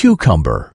cucumber.